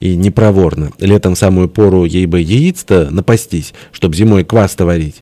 И непроворно. Летом самую пору ей бы яиц-то напастись, чтоб зимой квас-то варить.